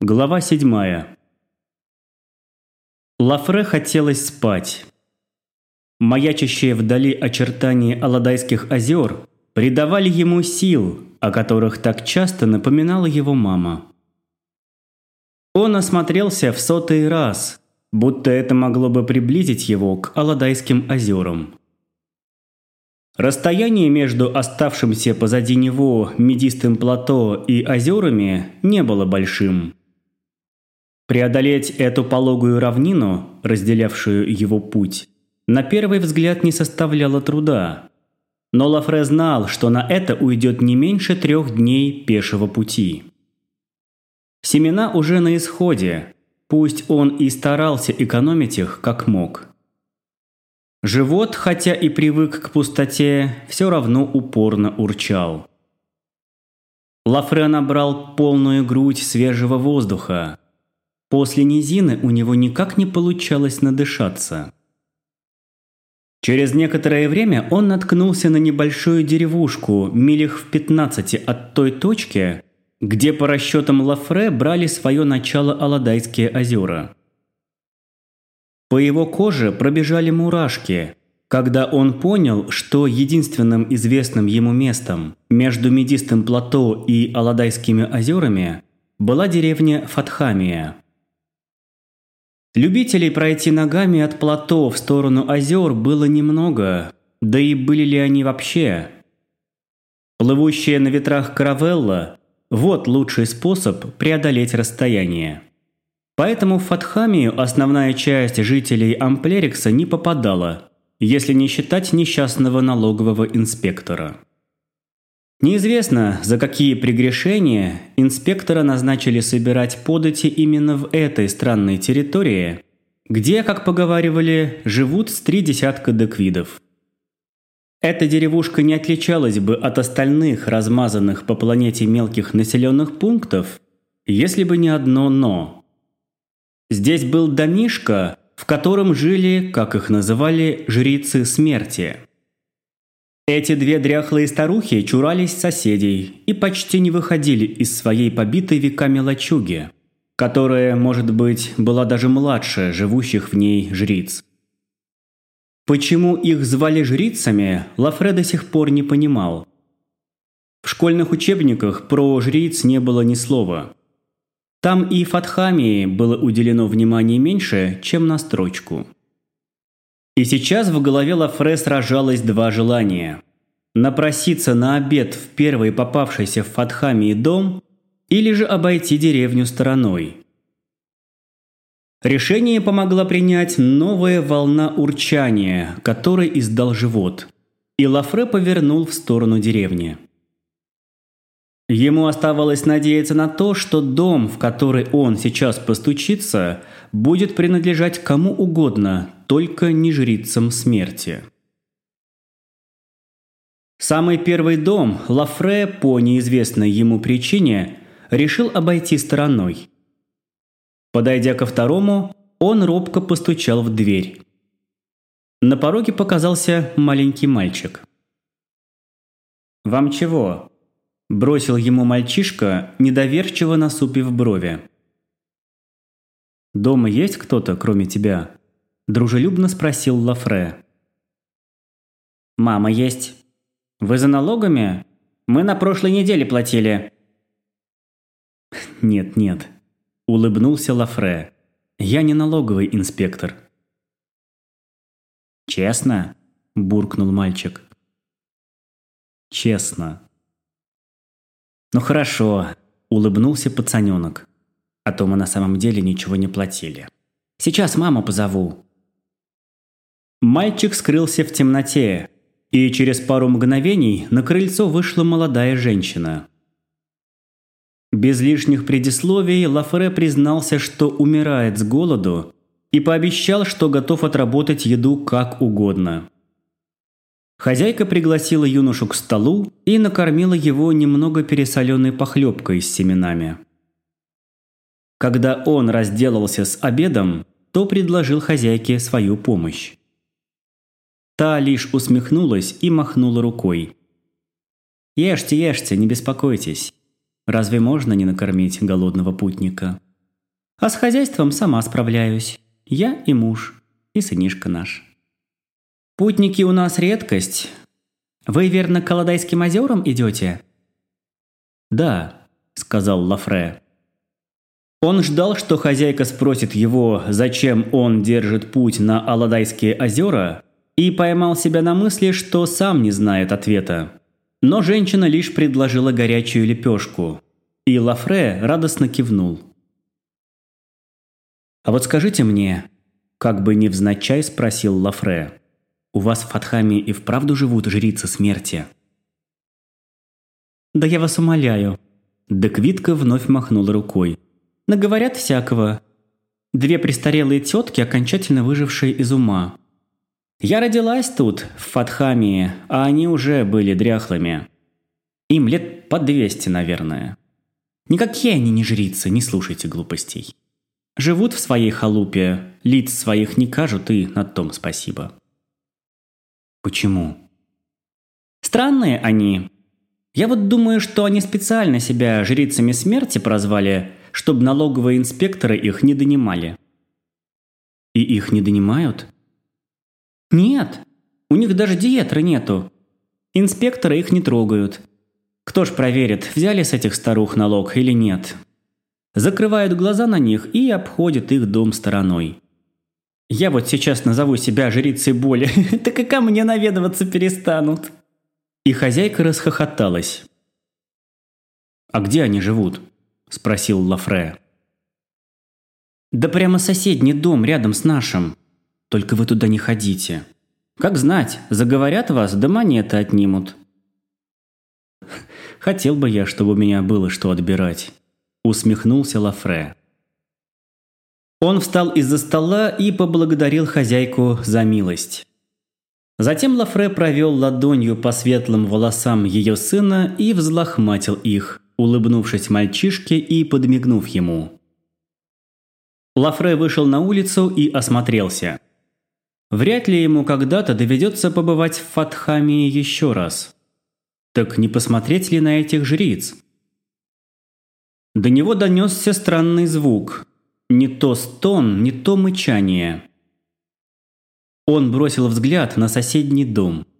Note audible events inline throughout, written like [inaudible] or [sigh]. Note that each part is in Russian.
Глава седьмая. Лафре хотелось спать. Маячащие вдали очертания Аладайских озер придавали ему сил, о которых так часто напоминала его мама. Он осмотрелся в сотый раз, будто это могло бы приблизить его к Аладайским озерам. Расстояние между оставшимся позади него медистым плато и озерами не было большим. Преодолеть эту пологую равнину, разделявшую его путь, на первый взгляд не составляло труда. Но Лафре знал, что на это уйдет не меньше трех дней пешего пути. Семена уже на исходе, пусть он и старался экономить их как мог. Живот, хотя и привык к пустоте, все равно упорно урчал. Лафре набрал полную грудь свежего воздуха. После низины у него никак не получалось надышаться. Через некоторое время он наткнулся на небольшую деревушку, милях в 15 от той точки, где по расчетам Лафре брали свое начало Аладайские озера. По его коже пробежали мурашки, когда он понял, что единственным известным ему местом между Медистым плато и Аладайскими озерами была деревня Фатхамия. Любителей пройти ногами от плато в сторону озер было немного, да и были ли они вообще? Плывущая на ветрах каравелла – вот лучший способ преодолеть расстояние. Поэтому в Фатхамию основная часть жителей Амплерикса не попадала, если не считать несчастного налогового инспектора. Неизвестно, за какие прегрешения инспектора назначили собирать подати именно в этой странной территории, где, как поговаривали, живут с три десятка деквидов. Эта деревушка не отличалась бы от остальных размазанных по планете мелких населенных пунктов, если бы не одно «но». Здесь был домишко, в котором жили, как их называли, жрицы смерти. Эти две дряхлые старухи чурались соседей и почти не выходили из своей побитой веками лачуги, которая, может быть, была даже младше живущих в ней жриц. Почему их звали жрицами, Лафре до сих пор не понимал. В школьных учебниках про жриц не было ни слова. Там и Фатхамии было уделено внимания меньше, чем на строчку. И сейчас в голове Лафре сражалось два желания. Напроситься на обед в первый попавшийся в Фатхамии дом или же обойти деревню стороной. Решение помогла принять новая волна урчания, который издал живот. И Лафре повернул в сторону деревни. Ему оставалось надеяться на то, что дом, в который он сейчас постучится, будет принадлежать кому угодно, только не жрицам смерти. Самый первый дом Лафре по неизвестной ему причине решил обойти стороной. Подойдя ко второму, он робко постучал в дверь. На пороге показался маленький мальчик. «Вам чего?» Бросил ему мальчишка, недоверчиво насупив брови. «Дома есть кто-то, кроме тебя?» Дружелюбно спросил Лафре. «Мама есть. Вы за налогами? Мы на прошлой неделе платили». [laughs] «Нет, нет», – улыбнулся Лафре. «Я не налоговый инспектор». «Честно?» – буркнул мальчик. «Честно», «Ну хорошо», – улыбнулся пацаненок. «А то мы на самом деле ничего не платили. Сейчас маму позову». Мальчик скрылся в темноте, и через пару мгновений на крыльцо вышла молодая женщина. Без лишних предисловий Лафре признался, что умирает с голоду, и пообещал, что готов отработать еду как угодно. Хозяйка пригласила юношу к столу и накормила его немного пересоленной похлебкой с семенами. Когда он разделался с обедом, то предложил хозяйке свою помощь. Та лишь усмехнулась и махнула рукой. «Ешьте, ешьте, не беспокойтесь. Разве можно не накормить голодного путника?» А с хозяйством сама справляюсь. Я и муж, и сынишка наш. Путники у нас редкость. Вы, верно, к Колодайским озерам идете? Да, сказал Лафре. Он ждал, что хозяйка спросит его, зачем он держит путь на Аладайские озера, и поймал себя на мысли, что сам не знает ответа. Но женщина лишь предложила горячую лепешку, и Лафре радостно кивнул. «А вот скажите мне», – как бы невзначай спросил Лафре, – «у вас в Фатхаме и вправду живут жрицы смерти?» «Да я вас умоляю», – Деквитка вновь махнула рукой. Наговорят всякого. Две престарелые тетки, окончательно выжившие из ума. Я родилась тут, в Фатхамии, а они уже были дряхлыми. Им лет по 200, наверное. Никакие они не жрицы, не слушайте глупостей. Живут в своей халупе, лиц своих не кажут и на том спасибо. Почему? Странные они. Я вот думаю, что они специально себя жрицами смерти прозвали, чтобы налоговые инспекторы их не донимали. И их не донимают? Нет, у них даже диетры нету. Инспекторы их не трогают. Кто ж проверит, взяли с этих старух налог или нет. Закрывают глаза на них и обходят их дом стороной. Я вот сейчас назову себя жрицей боли, [laughs] так и ко мне наведываться перестанут. И хозяйка расхохоталась. А где они живут? – спросил Лафре. «Да прямо соседний дом рядом с нашим. Только вы туда не ходите. Как знать, заговорят вас, да монеты отнимут». «Хотел бы я, чтобы у меня было что отбирать», – усмехнулся Лафре. Он встал из-за стола и поблагодарил хозяйку за милость. Затем Лафре провел ладонью по светлым волосам ее сына и взлохматил их – улыбнувшись мальчишке и подмигнув ему. Лафре вышел на улицу и осмотрелся. Вряд ли ему когда-то доведется побывать в Фатхамии еще раз. Так не посмотреть ли на этих жриц? До него донесся странный звук. Не то стон, не то мычание. Он бросил взгляд на соседний дом –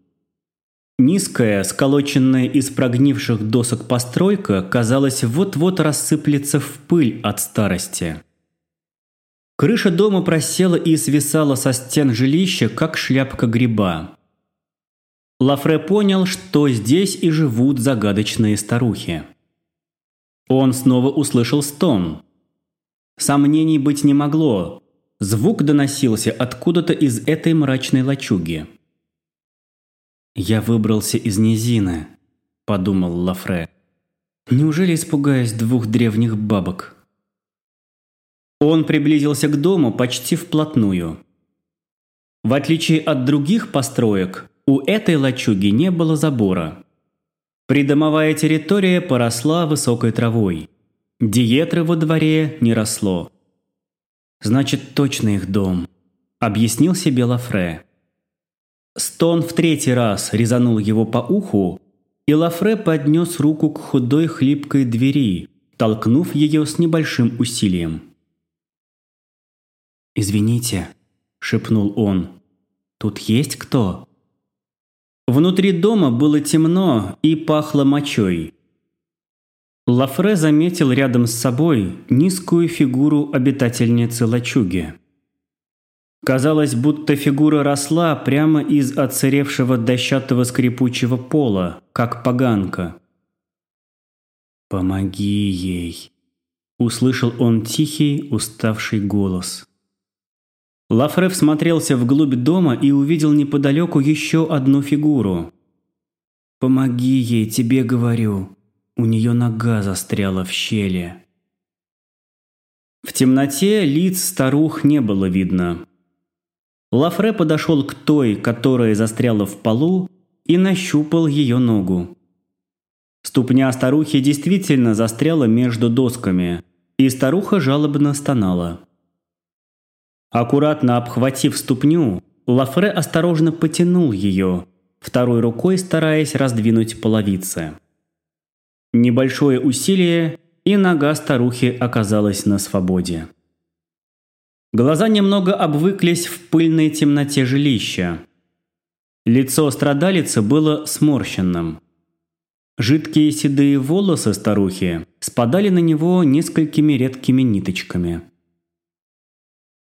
Низкая, сколоченная из прогнивших досок постройка, казалось, вот-вот рассыплется в пыль от старости. Крыша дома просела и свисала со стен жилища, как шляпка гриба. Лафре понял, что здесь и живут загадочные старухи. Он снова услышал стон. Сомнений быть не могло. Звук доносился откуда-то из этой мрачной лачуги. «Я выбрался из низины», – подумал Лафре. «Неужели испугаюсь двух древних бабок?» Он приблизился к дому почти вплотную. В отличие от других построек, у этой лачуги не было забора. Придомовая территория поросла высокой травой. Диетры во дворе не росло. «Значит, точно их дом», – объяснил себе Лафре. Стон в третий раз резанул его по уху, и Лафре поднес руку к худой хлипкой двери, толкнув ее с небольшим усилием. «Извините», – шепнул он, – «тут есть кто?» Внутри дома было темно и пахло мочой. Лафре заметил рядом с собой низкую фигуру обитательницы лачуги. Казалось, будто фигура росла прямо из отсыревшего дощатого скрипучего пола, как поганка. «Помоги ей!» – услышал он тихий, уставший голос. Лафре всмотрелся вглубь дома и увидел неподалеку еще одну фигуру. «Помоги ей, тебе говорю. У нее нога застряла в щели». В темноте лиц старух не было видно. Лафре подошел к той, которая застряла в полу, и нащупал ее ногу. Ступня старухи действительно застряла между досками, и старуха жалобно стонала. Аккуратно обхватив ступню, Лафре осторожно потянул ее, второй рукой стараясь раздвинуть половицы. Небольшое усилие, и нога старухи оказалась на свободе. Глаза немного обвыклись в пыльной темноте жилища. Лицо страдалицы было сморщенным. Жидкие седые волосы старухи спадали на него несколькими редкими ниточками.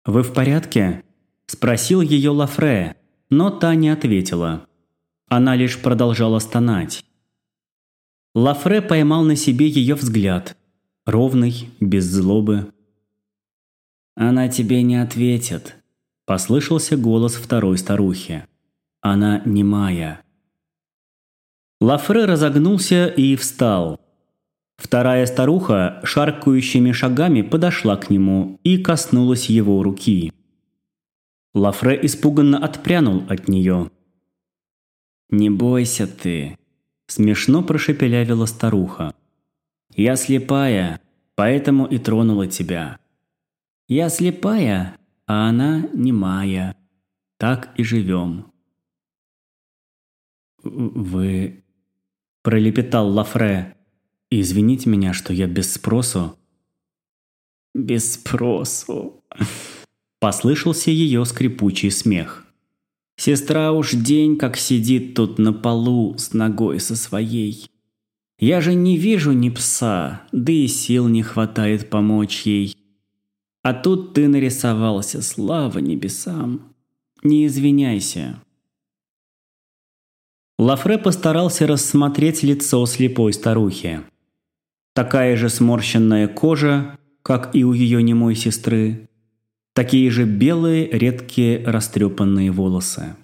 «Вы в порядке?» – спросил ее Лафре, но та не ответила. Она лишь продолжала стонать. Лафре поймал на себе ее взгляд. Ровный, без злобы. «Она тебе не ответит», – послышался голос второй старухи. «Она немая». Лафре разогнулся и встал. Вторая старуха шаркающими шагами подошла к нему и коснулась его руки. Лафре испуганно отпрянул от нее. «Не бойся ты», – смешно прошепелявила старуха. «Я слепая, поэтому и тронула тебя. Я слепая, а она немая. Так и живем». «Вы...» – пролепетал Лафре. «Извините меня, что я без спросу». «Без спросу...» Послышался ее скрипучий смех. Сестра уж день как сидит тут на полу с ногой со своей. Я же не вижу ни пса, да и сил не хватает помочь ей. А тут ты нарисовался, слава небесам. Не извиняйся. Лафре постарался рассмотреть лицо слепой старухи. Такая же сморщенная кожа, как и у ее немой сестры, Такие же белые, редкие, растрепанные волосы.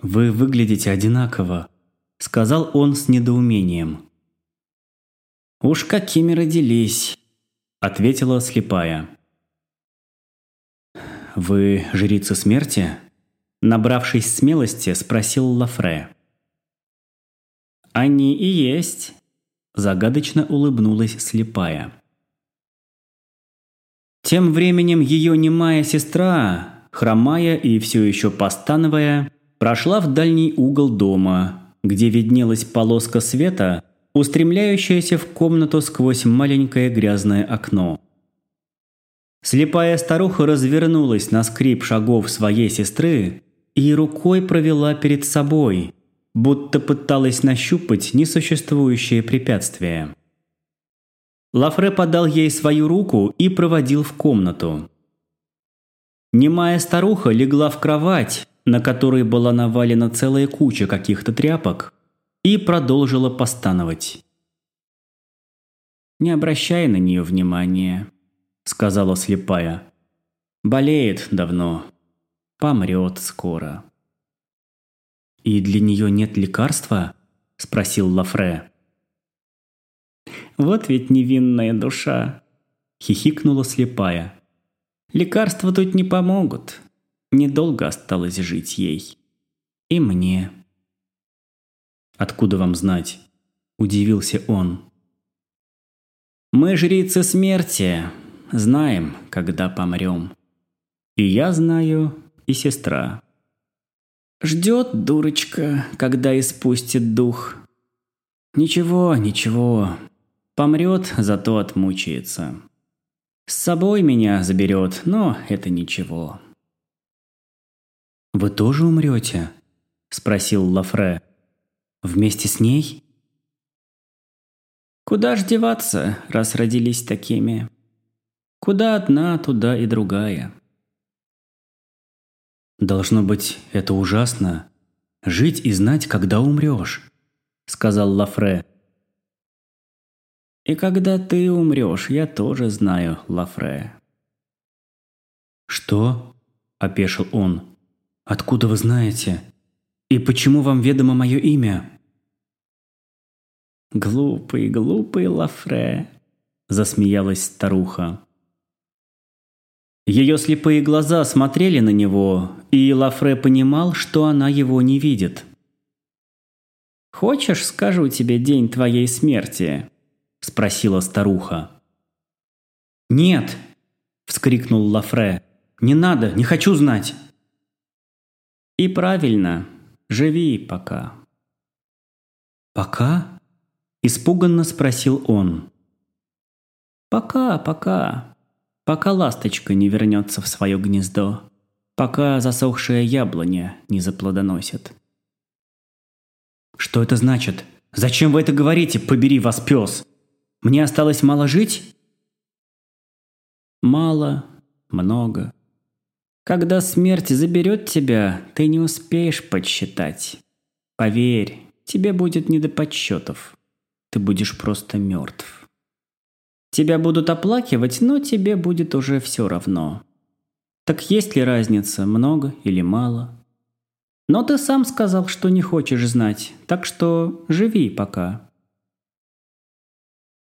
«Вы выглядите одинаково», – сказал он с недоумением. «Уж какими родились», – ответила слепая. «Вы жрица смерти?» Набравшись смелости, спросил Лафре. «Они и есть», – загадочно улыбнулась слепая. Тем временем ее немая сестра, хромая и все еще постановая, прошла в дальний угол дома, где виднелась полоска света, устремляющаяся в комнату сквозь маленькое грязное окно. Слепая старуха развернулась на скрип шагов своей сестры и рукой провела перед собой, будто пыталась нащупать несуществующее препятствие. Лафре подал ей свою руку и проводил в комнату. Немая старуха легла в кровать, на которой была навалена целая куча каких-то тряпок, и продолжила постановать. «Не обращай на нее внимания», – сказала слепая. «Болеет давно. Помрет скоро». «И для нее нет лекарства?» – спросил Лафре. Вот ведь невинная душа!» – хихикнула слепая. «Лекарства тут не помогут. Недолго осталось жить ей. И мне». «Откуда вам знать?» – удивился он. «Мы жрицы смерти, знаем, когда помрем. И я знаю, и сестра. Ждет дурочка, когда испустит дух. Ничего, ничего, Помрет, зато отмучается. С собой меня заберет, но это ничего. «Вы тоже умрете?» – спросил Лафре. «Вместе с ней?» «Куда ж деваться, раз родились такими? Куда одна, туда и другая». «Должно быть, это ужасно. Жить и знать, когда умрешь», – сказал Лафре. И когда ты умрешь, я тоже знаю, Лафре. «Что?» – опешил он. «Откуда вы знаете? И почему вам ведомо мое имя?» «Глупый, глупый Лафре», – засмеялась старуха. Ее слепые глаза смотрели на него, и Лафре понимал, что она его не видит. «Хочешь, скажу тебе день твоей смерти?» – спросила старуха. «Нет!» – вскрикнул Лафре. «Не надо, не хочу знать!» «И правильно, живи пока». «Пока?» – испуганно спросил он. «Пока, пока. Пока ласточка не вернется в свое гнездо, пока засохшая яблоня не заплодоносит. Что это значит? Зачем вы это говорите, побери вас, пес? Мне осталось мало жить? Мало, много. Когда смерть заберет тебя, ты не успеешь подсчитать. Поверь, тебе будет не до подсчетов. Ты будешь просто мертв. Тебя будут оплакивать, но тебе будет уже все равно. Так есть ли разница, много или мало? Но ты сам сказал, что не хочешь знать, так что живи пока.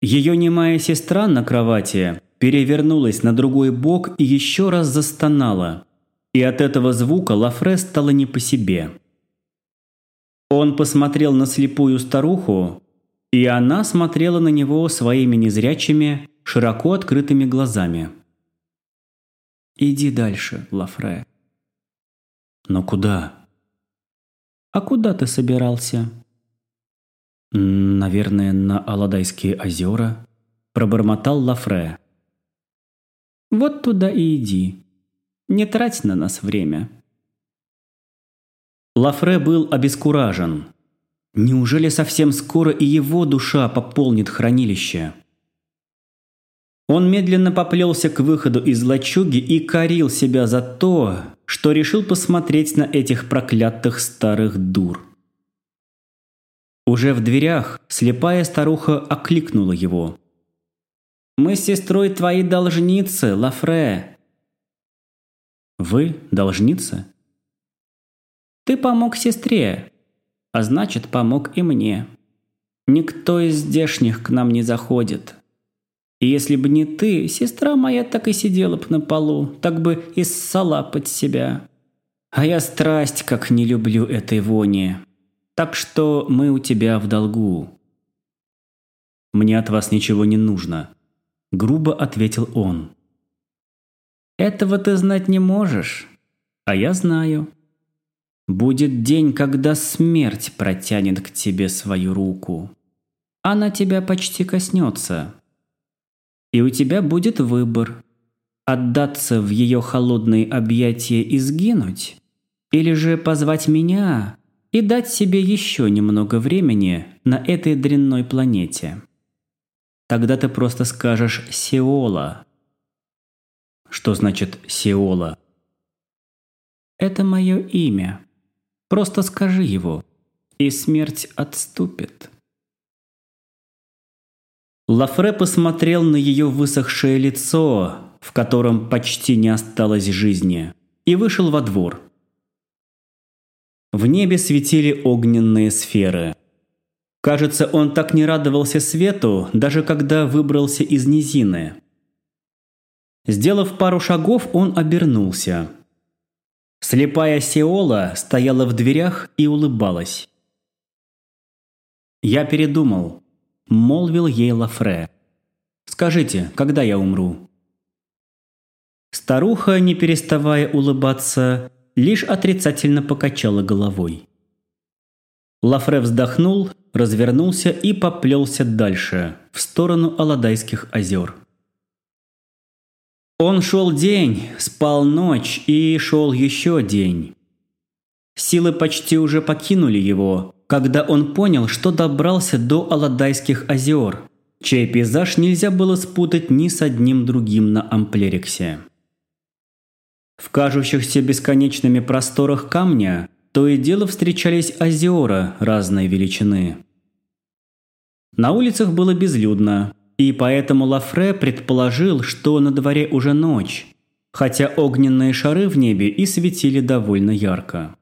Ее немая сестра на кровати перевернулась на другой бок и еще раз застонала. И от этого звука Лафре стало не по себе. Он посмотрел на слепую старуху, и она смотрела на него своими незрячими, широко открытыми глазами. «Иди дальше, Лафре». «Но куда?» «А куда ты собирался?» «Наверное, на Аладайские озера», – пробормотал Лафре. «Вот туда и иди. Не трать на нас время». Лафре был обескуражен. Неужели совсем скоро и его душа пополнит хранилище? Он медленно поплелся к выходу из лачуги и корил себя за то, что решил посмотреть на этих проклятых старых дур. Уже в дверях слепая старуха окликнула его. «Мы с сестрой твои должницы, Лафре!» «Вы должница?» «Ты помог сестре, а значит, помог и мне. Никто из здешних к нам не заходит. И если бы не ты, сестра моя так и сидела бы на полу, так бы и ссала под себя. А я страсть, как не люблю этой вони. Так что мы у тебя в долгу». «Мне от вас ничего не нужно», – грубо ответил он. «Этого ты знать не можешь, а я знаю. Будет день, когда смерть протянет к тебе свою руку. Она тебя почти коснется. И у тебя будет выбор – отдаться в ее холодные объятия и сгинуть, или же позвать меня и дать себе еще немного времени на этой дрянной планете. Тогда ты просто скажешь «Сеола». Что значит «Сеола»? Это мое имя. Просто скажи его, и смерть отступит. Лафре посмотрел на ее высохшее лицо, в котором почти не осталось жизни, и вышел во двор. В небе светили огненные сферы. Кажется, он так не радовался свету, даже когда выбрался из низины. Сделав пару шагов, он обернулся. Слепая Сеола стояла в дверях и улыбалась. «Я передумал», – молвил ей Лафре. «Скажите, когда я умру?» Старуха, не переставая улыбаться, лишь отрицательно покачала головой. Лафре вздохнул, развернулся и поплелся дальше, в сторону Аладайских озер. Он шел день, спал ночь и шел еще день. Силы почти уже покинули его, когда он понял, что добрался до Аладайских озер, чей пейзаж нельзя было спутать ни с одним другим на Амплериксе. В кажущихся бесконечными просторах камня то и дело встречались озера разной величины. На улицах было безлюдно, и поэтому Лафре предположил, что на дворе уже ночь, хотя огненные шары в небе и светили довольно ярко.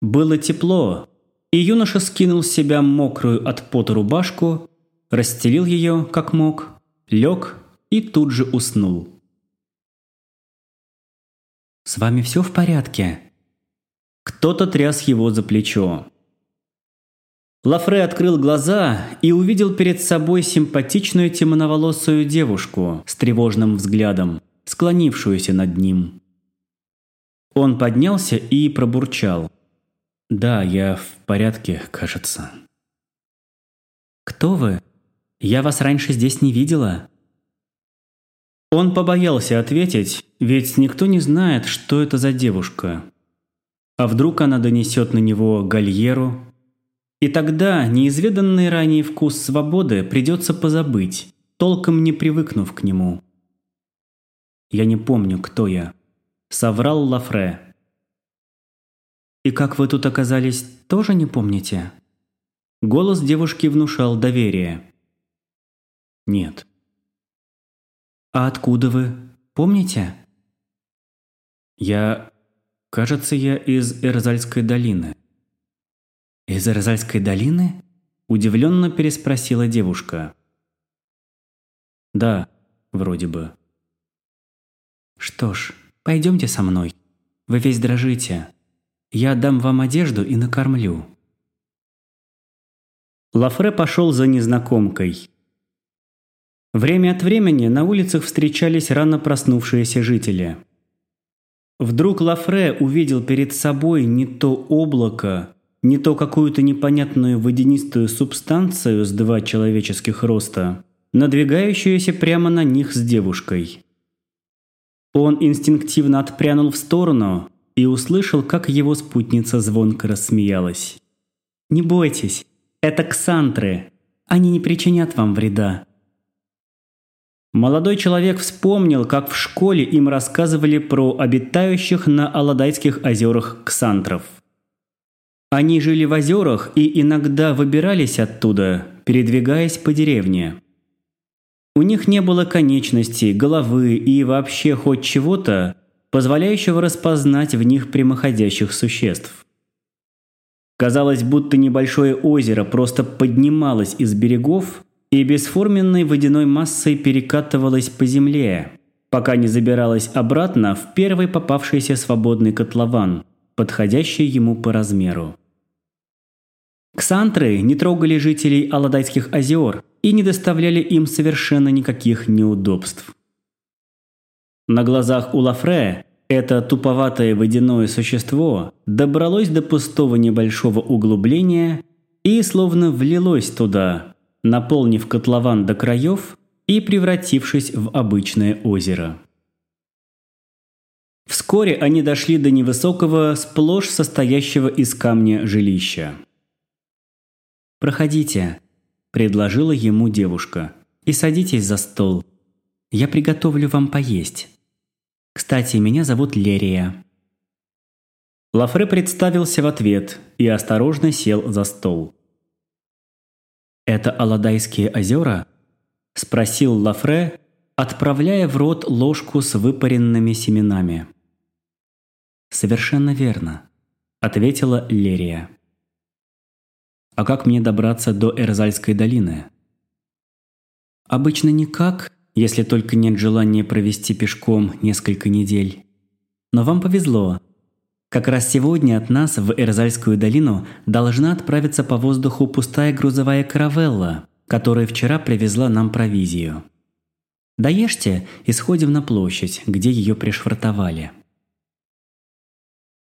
Было тепло, и юноша скинул с себя мокрую от пота рубашку, расстелил ее, как мог, лег и тут же уснул. «С вами все в порядке?» Кто-то тряс его за плечо. Лафре открыл глаза и увидел перед собой симпатичную темноволосую девушку с тревожным взглядом, склонившуюся над ним. Он поднялся и пробурчал. «Да, я в порядке, кажется». «Кто вы? Я вас раньше здесь не видела». Он побоялся ответить, ведь никто не знает, что это за девушка. А вдруг она донесет на него гальеру? И тогда неизведанный ранее вкус свободы придется позабыть, толком не привыкнув к нему. «Я не помню, кто я», — соврал Лафре. «И как вы тут оказались, тоже не помните?» Голос девушки внушал доверие. «Нет». «А откуда вы? Помните?» «Я... Кажется, я из Эрзальской долины». «Из Эрзальской долины?» – удивленно переспросила девушка. «Да, вроде бы». «Что ж, пойдемте со мной. Вы весь дрожите. Я дам вам одежду и накормлю». Лафре пошел за незнакомкой. Время от времени на улицах встречались рано проснувшиеся жители. Вдруг Лафре увидел перед собой не то облако, не то какую-то непонятную водянистую субстанцию с два человеческих роста, надвигающуюся прямо на них с девушкой. Он инстинктивно отпрянул в сторону и услышал, как его спутница звонко рассмеялась. «Не бойтесь, это ксантры. Они не причинят вам вреда. Молодой человек вспомнил, как в школе им рассказывали про обитающих на Аладайских озерах ксантров. Они жили в озерах и иногда выбирались оттуда, передвигаясь по деревне. У них не было конечностей, головы и вообще хоть чего-то, позволяющего распознать в них прямоходящих существ. Казалось, будто небольшое озеро просто поднималось из берегов и бесформенной водяной массой перекатывалась по земле, пока не забиралась обратно в первый попавшийся свободный котлован, подходящий ему по размеру. Ксантры не трогали жителей Аладайских озер и не доставляли им совершенно никаких неудобств. На глазах у Лафре это туповатое водяное существо добралось до пустого небольшого углубления и словно влилось туда, наполнив котлован до краев и превратившись в обычное озеро. Вскоре они дошли до невысокого, сплошь состоящего из камня жилища. «Проходите», – предложила ему девушка, – «и садитесь за стол. Я приготовлю вам поесть. Кстати, меня зовут Лерия». Лафре представился в ответ и осторожно сел за стол. «Это Аладайские озера?» – спросил Лафре, отправляя в рот ложку с выпаренными семенами. «Совершенно верно», – ответила Лерия. «А как мне добраться до Эрзальской долины?» «Обычно никак, если только нет желания провести пешком несколько недель. Но вам повезло, как раз сегодня от нас в Эрзальскую долину должна отправиться по воздуху пустая грузовая каравелла, которая вчера привезла нам провизию. Доешьте и сходим на площадь, где ее пришвартовали.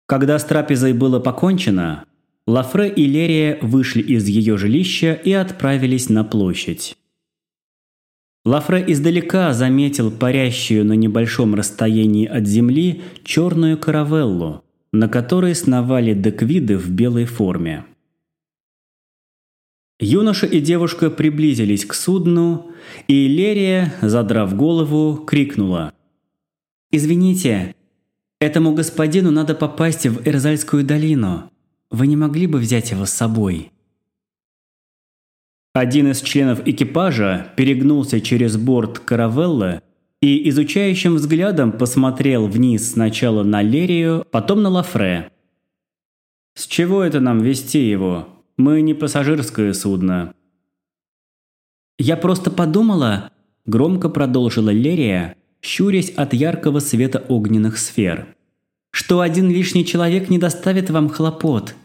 Когда с трапезой было покончено, Лафре и Лерия вышли из ее жилища и отправились на площадь. Лафре издалека заметил парящую на небольшом расстоянии от земли черную каравеллу, на которой сновали деквиды в белой форме. Юноша и девушка приблизились к судну, и Лерия, задрав голову, крикнула. «Извините, этому господину надо попасть в Эрзальскую долину. Вы не могли бы взять его с собой?» Один из членов экипажа перегнулся через борт каравеллы и изучающим взглядом посмотрел вниз сначала на Лерию, потом на Лафре. «С чего это нам вести его? Мы не пассажирское судно». «Я просто подумала», – громко продолжила Лерия, щурясь от яркого света огненных сфер, «что один лишний человек не доставит вам хлопот».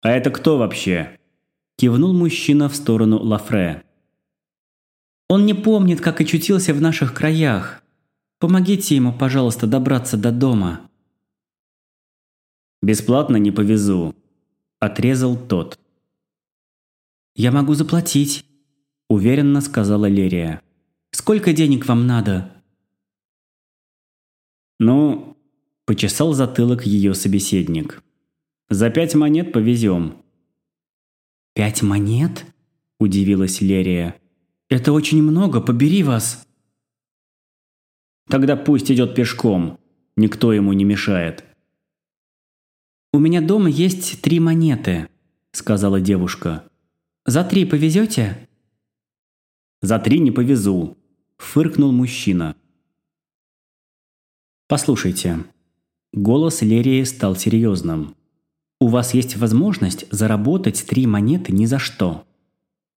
«А это кто вообще?» – кивнул мужчина в сторону Лафре. Он не помнит, как очутился в наших краях. Помогите ему, пожалуйста, добраться до дома». «Бесплатно не повезу», – отрезал тот. «Я могу заплатить», – уверенно сказала Лерия. Сколько денег вам надо?» «Ну...» – почесал затылок ее собеседник. «За пять монет повезем». «Пять монет?» – удивилась Лерия. «Это очень много, побери вас!» «Тогда пусть идет пешком, никто ему не мешает». «У меня дома есть три монеты», – сказала девушка. «За три повезете?» «За три не повезу», – фыркнул мужчина. «Послушайте». Голос Лерии стал серьезным. «У вас есть возможность заработать три монеты ни за что.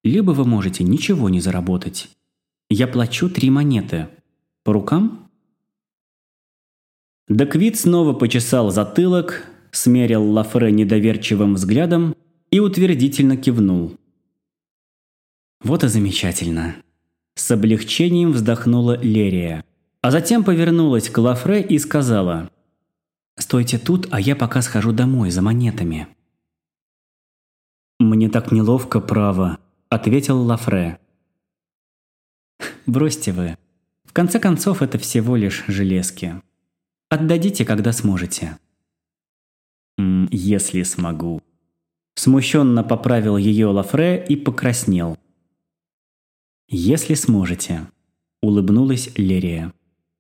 Либо вы можете ничего не заработать. Я плачу три монеты. По рукам?» Даквит снова почесал затылок, смерил Лафре недоверчивым взглядом и утвердительно кивнул. «Вот и замечательно!» С облегчением вздохнула Лерия. А затем повернулась к Лафре и сказала «Стойте тут, а я пока схожу домой за монетами». «Мне так неловко, право», – ответил Лафре. «Бросьте вы. В конце концов, это всего лишь железки. Отдадите, когда сможете». «Если смогу». Смущенно поправил ее Лафре и покраснел. «Если сможете», – улыбнулась Лерия.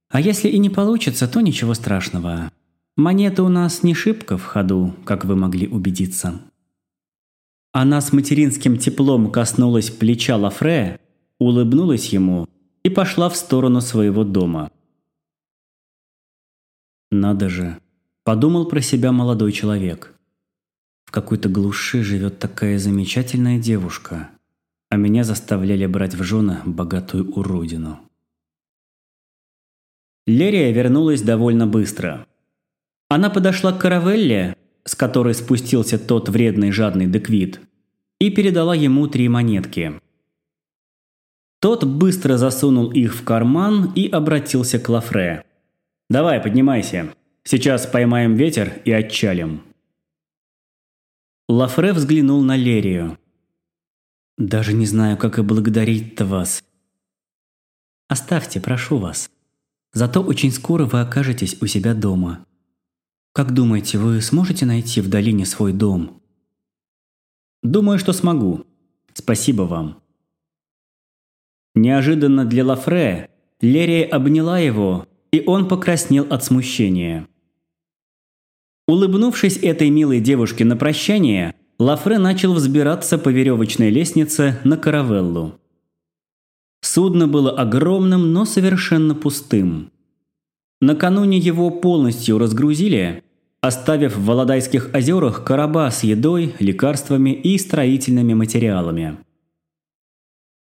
«А если и не получится, то ничего страшного. Монеты у нас не шибко в ходу, как вы могли убедиться». Она с материнским теплом коснулась плеча Лафре, улыбнулась ему и пошла в сторону своего дома. «Надо же», – подумал про себя молодой человек. «В какой-то глуши живет такая замечательная девушка, а меня заставляли брать в жены богатую уродину». Лерия вернулась довольно быстро. Она подошла к каравелле, с которой спустился тот вредный жадный Деквит, и передала ему три монетки. Тот быстро засунул их в карман и обратился к Лафре. «Давай, поднимайся. Сейчас поймаем ветер и отчалим». Лафре взглянул на Лерию. «Даже не знаю, как и благодарить-то вас». «Оставьте, прошу вас. Зато очень скоро вы окажетесь у себя дома. Как думаете, вы сможете найти в долине свой дом?» «Думаю, что смогу. Спасибо вам». Неожиданно для Лафре Лерия обняла его, и он покраснел от смущения. Улыбнувшись этой милой девушке на прощание, Лафре начал взбираться по веревочной лестнице на каравеллу. Судно было огромным, но совершенно пустым. Накануне его полностью разгрузили, оставив в Володайских озерах короба с едой, лекарствами и строительными материалами.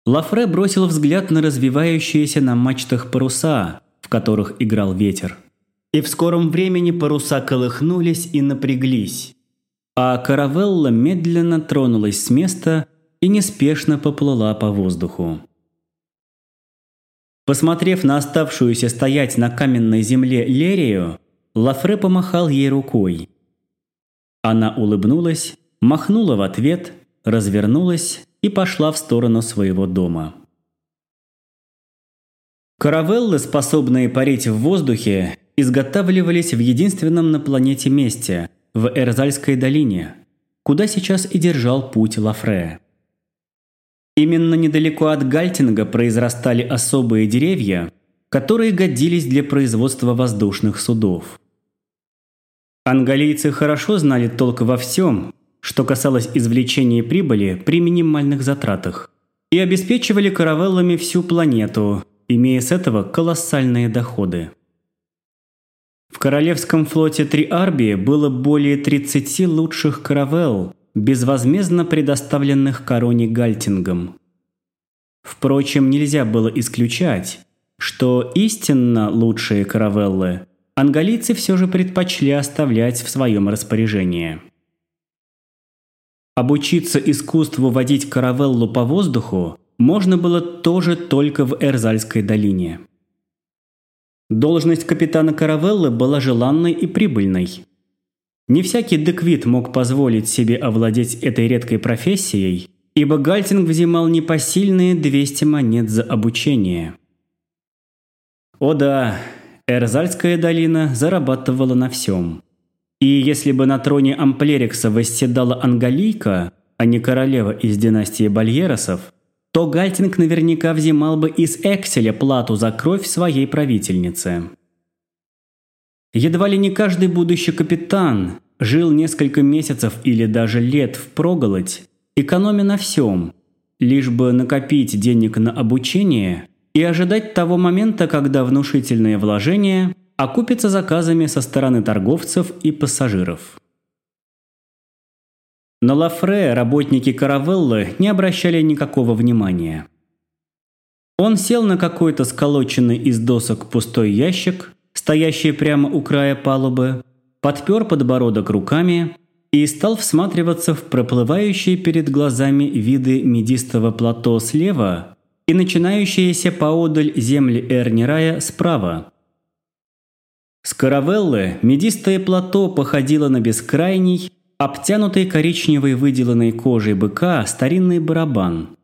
Лафре бросил взгляд на развивающиеся на мачтах паруса, в которых играл ветер. И в скором времени паруса колыхнулись и напряглись, а каравелла медленно тронулась с места и неспешно поплыла по воздуху. Посмотрев на оставшуюся стоять на каменной земле Лерию, Лафре помахал ей рукой. Она улыбнулась, махнула в ответ, развернулась и пошла в сторону своего дома. Каравеллы, способные парить в воздухе, изготавливались в единственном на планете месте – в Эрзальской долине, куда сейчас и держал путь Лафре. Именно недалеко от Гальтинга произрастали особые деревья, которые годились для производства воздушных судов. Ангалийцы хорошо знали толк во всем, что касалось извлечения прибыли при минимальных затратах, и обеспечивали каравеллами всю планету, имея с этого колоссальные доходы. В Королевском флоте Триарбии было более 30 лучших каравелл, безвозмездно предоставленных короне Гальтингом. Впрочем, нельзя было исключать, что истинно лучшие каравеллы ангалийцы все же предпочли оставлять в своем распоряжении. Обучиться искусству водить каравеллу по воздуху можно было тоже только в Эрзальской долине. Должность капитана каравеллы была желанной и прибыльной. Не всякий деквит мог позволить себе овладеть этой редкой профессией, ибо Гальтинг взимал непосильные 200 монет за обучение. О да, Эрзальская долина зарабатывала на всем. И если бы на троне Амплерикса восседала Ангалийка, а не королева из династии Бальеросов, то Гальтинг наверняка взимал бы из Экселя плату за кровь своей правительницы. Едва ли не каждый будущий капитан жил несколько месяцев или даже лет в проголодь, экономя на всем, лишь бы накопить денег на обучение и ожидать того момента, когда внушительные вложения окупятся заказами со стороны торговцев и пассажиров. На Лафре работники каравеллы не обращали никакого внимания. Он сел на какой-то сколоченный из досок пустой ящик, стоящий прямо у края палубы, подпер подбородок руками и стал всматриваться в проплывающие перед глазами виды медистого плато слева и начинающиеся поодаль земли Эрнирая справа. С каравеллы медистое плато походило на бескрайний, обтянутый коричневой выделанной кожей быка старинный барабан.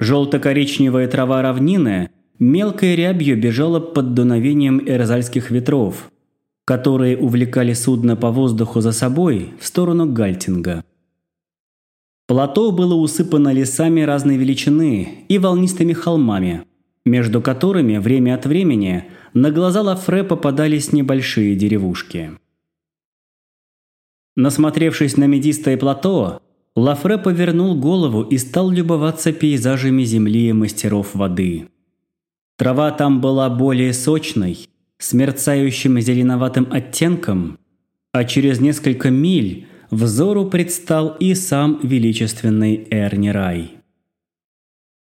Желто-коричневая трава равнины мелкой рябью бежала под дуновением эрзальских ветров, которые увлекали судно по воздуху за собой в сторону Гальтинга. Плато было усыпано лесами разной величины и волнистыми холмами, между которыми время от времени на глаза Лафре попадались небольшие деревушки. Насмотревшись на медистое плато, Лафре повернул голову и стал любоваться пейзажами земли мастеров воды. Трава там была более сочной, с мерцающим зеленоватым оттенком, а через несколько миль взору предстал и сам величественный Эрнирай.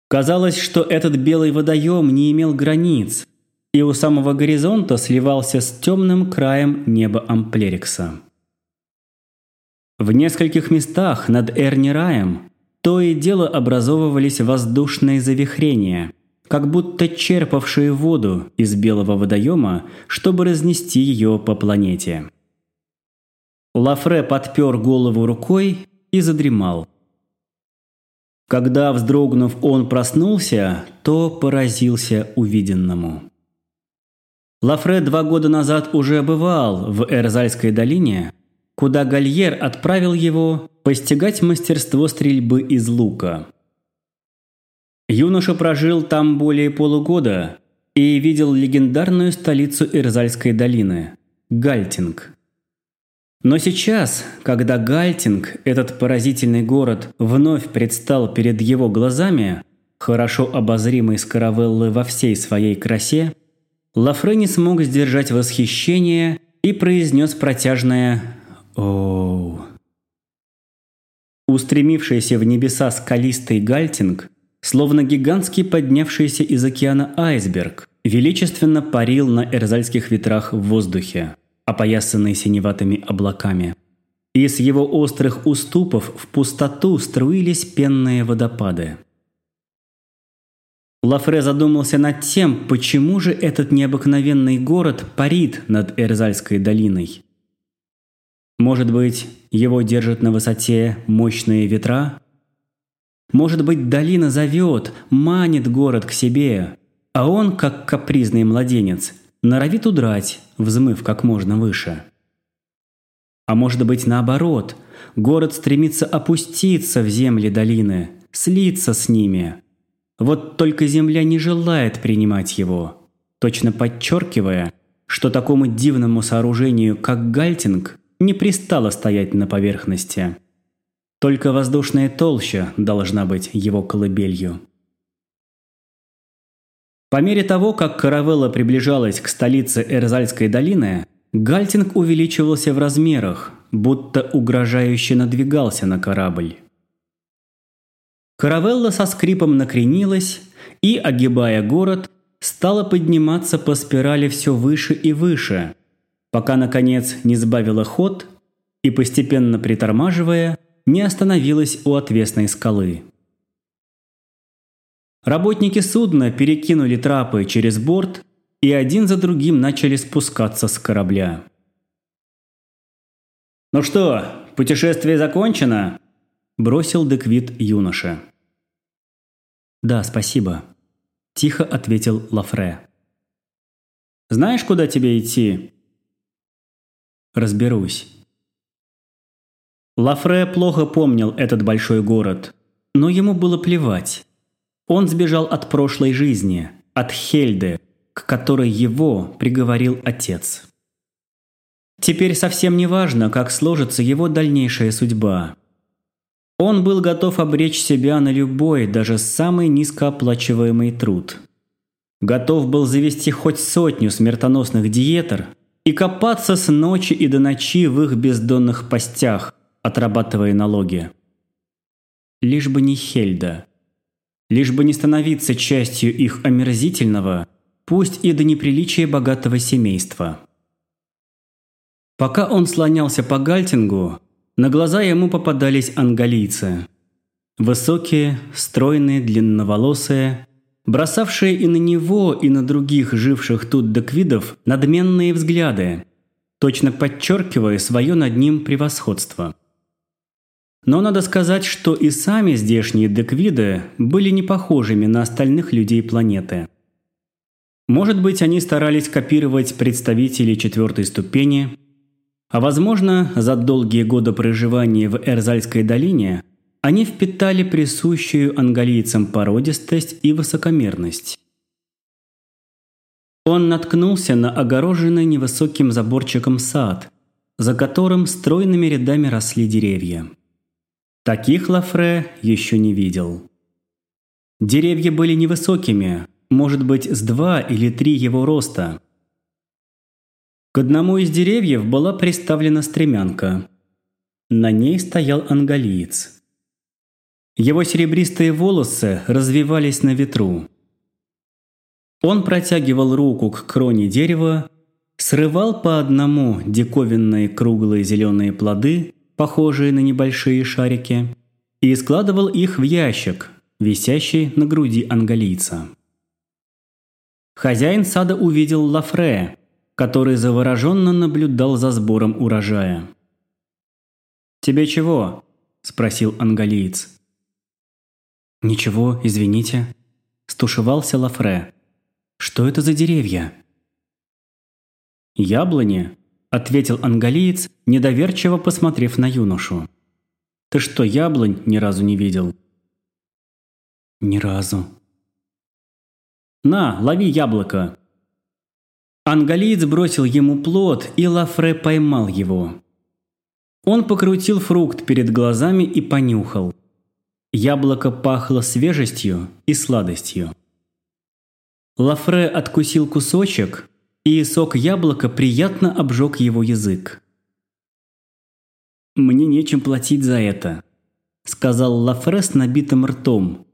Казалось, что этот белый водоем не имел границ, и у самого горизонта сливался с темным краем неба Амплерикса. В нескольких местах над Эрнираем то и дело образовывались воздушные завихрения, как будто черпавшие воду из белого водоема, чтобы разнести ее по планете. Лафре подпер голову рукой и задремал. Когда, вздрогнув, он проснулся, то поразился увиденному. Лафре два года назад уже бывал в Эрзальской долине – куда Гальер отправил его постигать мастерство стрельбы из лука. Юноша прожил там более полугода и видел легендарную столицу Ирзальской долины – Гальтинг. Но сейчас, когда Гальтинг, этот поразительный город, вновь предстал перед его глазами, хорошо обозримый с каравеллы во всей своей красе, Лафре не смог сдержать восхищение и произнес протяжное Оу. Устремившийся в небеса скалистый гальтинг, словно гигантский поднявшийся из океана айсберг, величественно парил на эрзальских ветрах в воздухе, опоясанный синеватыми облаками. И с его острых уступов в пустоту струились пенные водопады. Лафре задумался над тем, почему же этот необыкновенный город парит над Эрзальской долиной – может быть, его держат на высоте мощные ветра? Может быть, долина зовет, манит город к себе, а он, как капризный младенец, норовит удрать, взмыв как можно выше. А может быть, наоборот, город стремится опуститься в земли долины, слиться с ними. Вот только земля не желает принимать его, точно подчеркивая, что такому дивному сооружению, как Гальтинг, не пристало стоять на поверхности. Только воздушная толща должна быть его колыбелью. По мере того, как каравелла приближалась к столице Эрзальской долины, Гальтинг увеличивался в размерах, будто угрожающе надвигался на корабль. Каравелла со скрипом накренилась и, огибая город, стала подниматься по спирали все выше и выше, пока, наконец, не сбавила ход и, постепенно притормаживая, не остановилась у отвесной скалы. Работники судна перекинули трапы через борт и один за другим начали спускаться с корабля. «Ну что, путешествие закончено?» – бросил Деквит юноше. «Да, спасибо», – тихо ответил Лафре. Знаешь, куда тебе идти?» «Разберусь». Лафре плохо помнил этот большой город, но ему было плевать. Он сбежал от прошлой жизни, от Хельды, к которой его приговорил отец. Теперь совсем не важно, как сложится его дальнейшая судьба. Он был готов обречь себя на любой, даже самый низкооплачиваемый труд. Готов был завести хоть сотню смертоносных диетер и копаться с ночи и до ночи в их бездонных постях, отрабатывая налоги. Лишь бы не Хельда. Лишь бы не становиться частью их омерзительного, пусть и до неприличия богатого семейства. Пока он слонялся по Гальтингу, на глаза ему попадались ангалийцы. Высокие, стройные, длинноволосые, бросавшие и на него, и на других живших тут деквидов надменные взгляды, точно подчеркивая свое над ним превосходство. Но надо сказать, что и сами здешние деквиды были не похожими на остальных людей планеты. Может быть, они старались копировать представителей четвертой ступени, а возможно, за долгие годы проживания в Эрзальской долине они впитали присущую ангалийцам породистость и высокомерность. Он наткнулся на огороженный невысоким заборчиком сад, за которым стройными рядами росли деревья. Таких Лафре еще не видел. Деревья были невысокими, может быть, с два или три его роста. К одному из деревьев была приставлена стремянка. На ней стоял ангалиец. Его серебристые волосы развивались на ветру. Он протягивал руку к кроне дерева, срывал по одному диковинные круглые зеленые плоды похожие на небольшие шарики, и складывал их в ящик, висящий на груди ангалийца. Хозяин сада увидел Лафре, который завороженно наблюдал за сбором урожая. «Тебе чего?» – спросил ангалиец. «Ничего, извините», – стушевался Лафре. «Что это за деревья?» «Яблони», – ответил ангалиец, недоверчиво посмотрев на юношу. «Ты что, яблонь ни разу не видел?» «Ни разу». «На, лови яблоко!» Ангалиец бросил ему плод, и Лафре поймал его. Он покрутил фрукт перед глазами и понюхал. Яблоко пахло свежестью и сладостью. Лафре откусил кусочек и сок яблока приятно обжег его язык. «Мне нечем платить за это», – сказал Лафре с набитым ртом.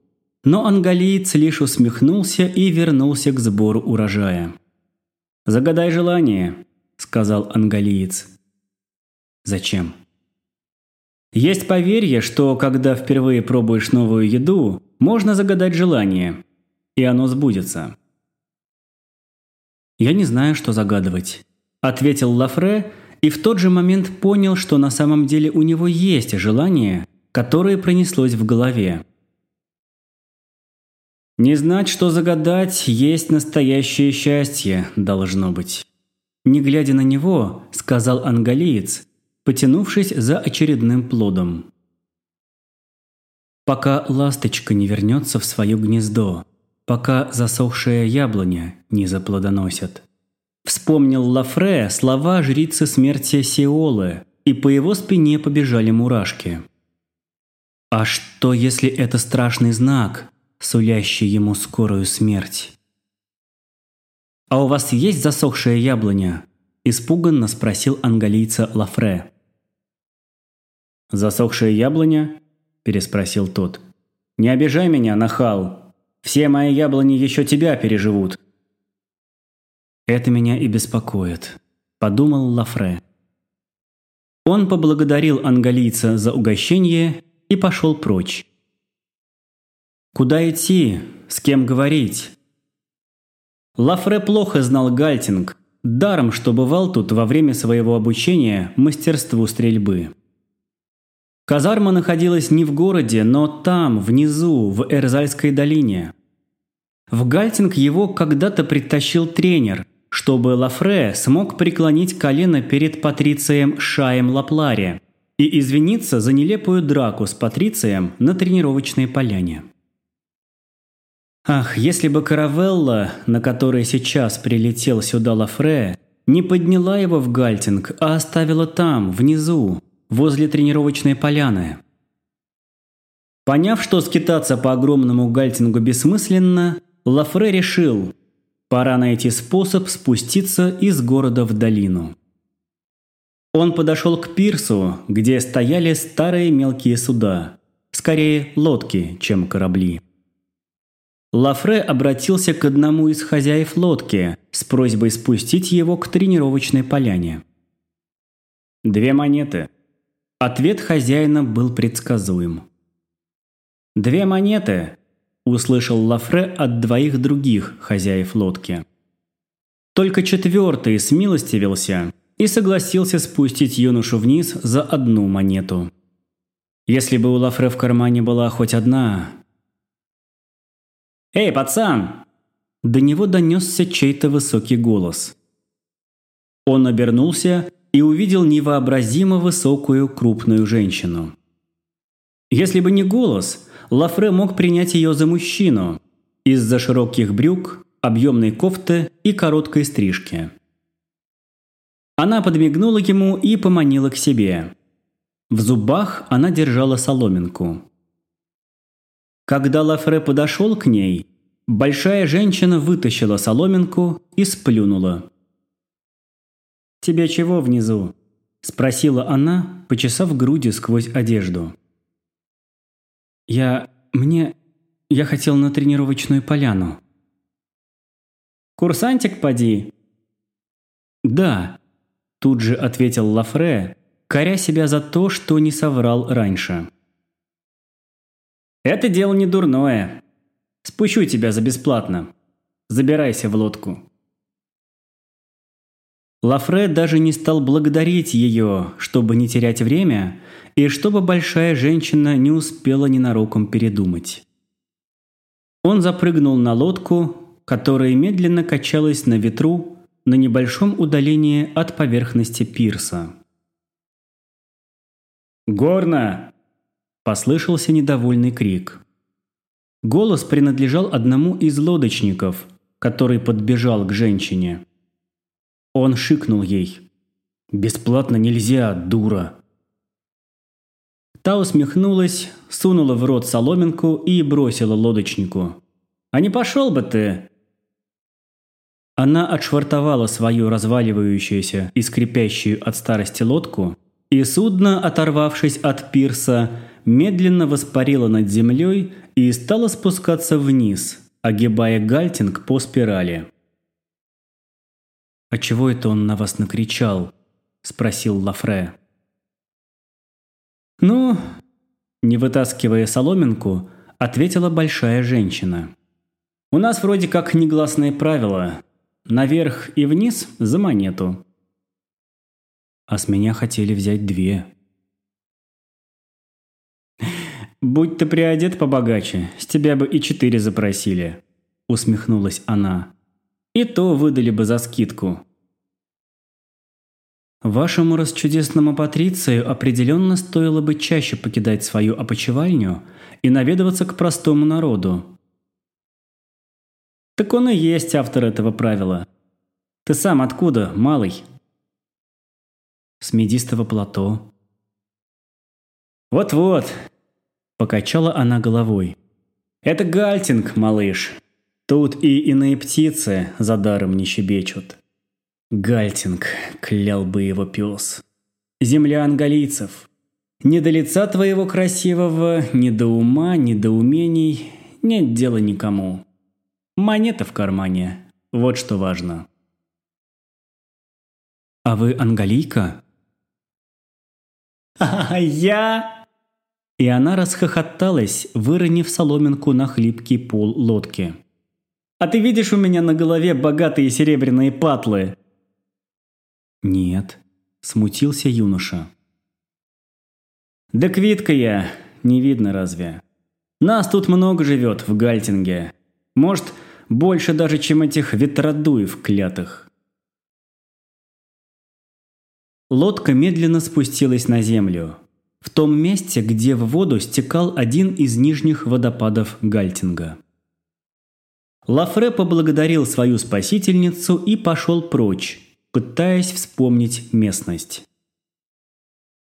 Но ангалиец лишь усмехнулся и вернулся к сбору урожая. «Загадай желание», – сказал ангалиец. «Зачем?» Есть поверье, что когда впервые пробуешь новую еду, можно загадать желание, и оно сбудется. «Я не знаю, что загадывать», – ответил Лафре и в тот же момент понял, что на самом деле у него есть желание, которое пронеслось в голове. «Не знать, что загадать, есть настоящее счастье, должно быть». Не глядя на него, сказал ангалиец, потянувшись за очередным плодом. «Пока ласточка не вернется в свое гнездо, пока засохшая яблоня не заплодоносит. Вспомнил Лафре слова жрицы смерти Сиолы, и по его спине побежали мурашки. А что, если это страшный знак, сулящий ему скорую смерть? «А у вас есть засохшая яблоня?» – испуганно спросил ангалийца Лафре. «Засохшая яблоня?» – переспросил тот. «Не обижай меня, нахал!» Все мои яблони еще тебя переживут». «Это меня и беспокоит», – подумал Лафре. Он поблагодарил ангалийца за угощение и пошел прочь. Куда идти? С кем говорить? Лафре плохо знал Гальтинг, даром что бывал тут во время своего обучения мастерству стрельбы. Казарма находилась не в городе, но там, внизу, в Эрзальской долине. В Гальтинг его когда-то притащил тренер, чтобы Лафре смог преклонить колено перед патрицием Шаем Лапларе и извиниться за нелепую драку с патрицием на тренировочной поляне. Ах, если бы каравелла, на которой сейчас прилетел сюда Лафре, не подняла его в Гальтинг, а оставила там, внизу, возле тренировочной поляны. Поняв, что скитаться по огромному Гальтингу бессмысленно, Лафре решил, пора найти способ спуститься из города в долину. Он подошел к пирсу, где стояли старые мелкие суда, скорее лодки, чем корабли. Лафре обратился к одному из хозяев лодки с просьбой спустить его к тренировочной поляне. Две монеты. Ответ хозяина был предсказуем. «Две монеты!» – услышал Лафре от двоих других хозяев лодки. Только четвертый смилостивился и согласился спустить юношу вниз за одну монету. Если бы у Лафре в кармане была хоть одна, «Эй, пацан!» До него донесся чей-то высокий голос. Он обернулся и увидел невообразимо высокую крупную женщину. Если бы не голос, Лафре мог принять ее за мужчину из-за широких брюк, объемной кофты и короткой стрижки. Она подмигнула ему и поманила к себе. В зубах она держала соломинку. Когда Лафре подошел к ней, большая женщина вытащила соломинку и сплюнула. «Тебе чего внизу?» – спросила она, почесав груди сквозь одежду. «Я... мне... я хотел на тренировочную поляну». «Курсантик, поди?» «Да», – тут же ответил Лафре, коря себя за то, что не соврал раньше. Это дело не дурное. Спущу тебя за бесплатно. Забирайся в лодку. Лафре даже не стал благодарить ее, чтобы не терять время и чтобы большая женщина не успела ненароком передумать. Он запрыгнул на лодку, которая медленно качалась на ветру на небольшом удалении от поверхности пирса. «Горно!» Послышался недовольный крик. Голос принадлежал одному из лодочников, который подбежал к женщине. Он шикнул ей. «Бесплатно нельзя, дура!» Та усмехнулась, сунула в рот соломинку и бросила лодочнику. «А не пошел бы ты!» Она отшвартовала свою разваливающуюся и скрипящую от старости лодку, и судно, оторвавшись от пирса, медленно воспарила над землей и стала спускаться вниз, огибая Гальтинг по спирали. «А чего это он на вас накричал?» – спросил Лафре. «Ну...» – не вытаскивая соломинку, ответила большая женщина. «У нас вроде как негласные правила. Наверх и вниз за монету». «А с меня хотели взять две», «Будь ты приодет побогаче, с тебя бы и четыре запросили», – усмехнулась она. «И то выдали бы за скидку». Вашему расчудесному Патрицию определенно стоило бы чаще покидать свою опочивальню и наведываться к простому народу. Так он и есть автор этого правила. Ты сам откуда, малый? С медистого плато. Вот-вот, Покачала она головой. «Это гальтинг, малыш. Тут и иные птицы за даром не щебечут». «Гальтинг», — клял бы его пес. «Земля ангалийцев. Ни до лица твоего красивого, ни до ума, ни до умений нет дела никому. Монета в кармане. Вот что важно». «А вы ангалийка?» «А я?» И она расхохоталась, выронив соломинку на хлипкий пол лодки. «А ты видишь у меня на голове богатые серебряные патлы?» «Нет», – смутился юноша. «Да квитка я, не видно разве? Нас тут много живет в Гальтинге. Может, больше даже, чем этих ветродуев клятых. Лодка медленно спустилась на землю. В том месте, где в воду стекал один из нижних водопадов Гальтинга. Лафре поблагодарил свою спасительницу и пошел прочь, пытаясь вспомнить местность.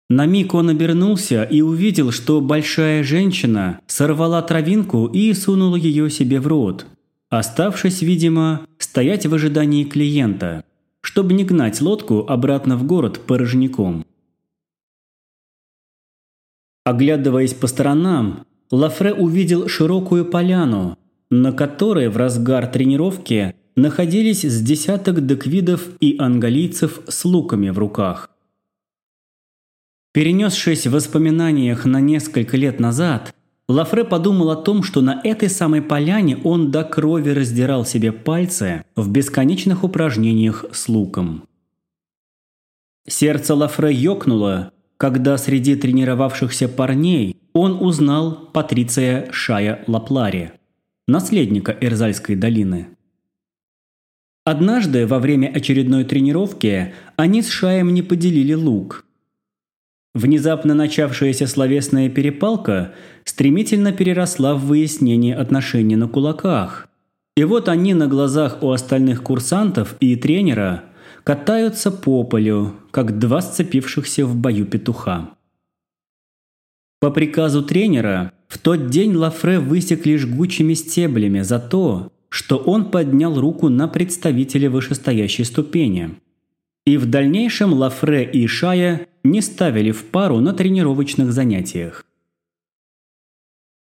На миг он обернулся и увидел, что большая женщина сорвала травинку и сунула ее себе в рот, оставшись, видимо, стоять в ожидании клиента, чтобы не гнать лодку обратно в город порожняком. Оглядываясь по сторонам, Лафре увидел широкую поляну, на которой в разгар тренировки находились с десяток деквидов и ангалийцев с луками в руках. Перенесшись в воспоминаниях на несколько лет назад, Лафре подумал о том, что на этой самой поляне он до крови раздирал себе пальцы в бесконечных упражнениях с луком. Сердце Лафре ёкнуло, когда среди тренировавшихся парней он узнал Патриция Шая Лаплари – наследника Эрзальской долины. Однажды во время очередной тренировки они с Шаем не поделили лук. Внезапно начавшаяся словесная перепалка стремительно переросла в выяснение отношений на кулаках. И вот они на глазах у остальных курсантов и тренера катаются по полю, как два сцепившихся в бою петуха. По приказу тренера в тот день Лафре высекли жгучими стеблями за то, что он поднял руку на представителя вышестоящей ступени. И в дальнейшем Лафре и Шая не ставили в пару на тренировочных занятиях.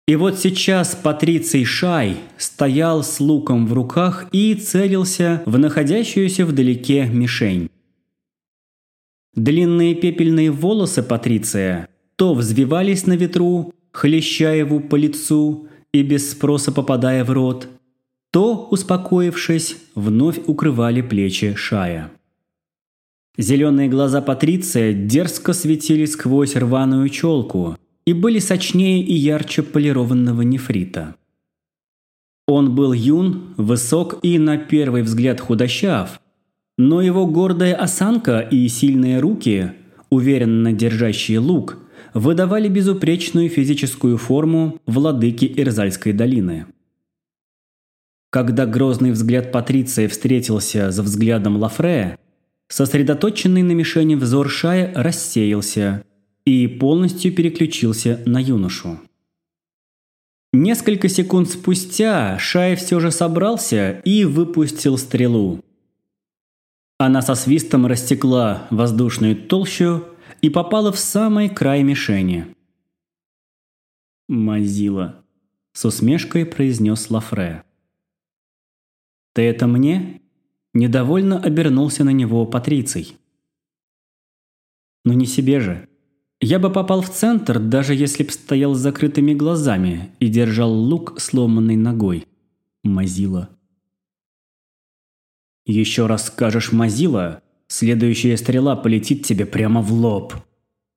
И вот сейчас Патриций Шай стоял с луком в руках и целился в находящуюся вдалеке мишень. Длинные пепельные волосы Патриция то взвивались на ветру, хлеща его по лицу и без спроса попадая в рот, то, успокоившись, вновь укрывали плечи Шая. Зеленые глаза Патриция дерзко светили сквозь рваную челку и были сочнее и ярче полированного нефрита. Он был юн, высок и на первый взгляд худощав, но его гордая осанка и сильные руки, уверенно держащие лук, выдавали безупречную физическую форму владыки Ирзальской долины. Когда грозный взгляд Патриция встретился за взглядом Лафрея, сосредоточенный на мишени взор Шая рассеялся и полностью переключился на юношу. Несколько секунд спустя Шай все же собрался и выпустил стрелу. Она со свистом растекла воздушную толщу и попала в самый край мишени. «Мазила», – с усмешкой произнес Лафре. «Ты это мне?» – недовольно обернулся на него Патриций. «Ну не себе же. Я бы попал в центр, даже если б стоял с закрытыми глазами и держал лук сломанной ногой. Мазила». «Еще раз скажешь «Мазила», Следующая стрела полетит тебе прямо в лоб!»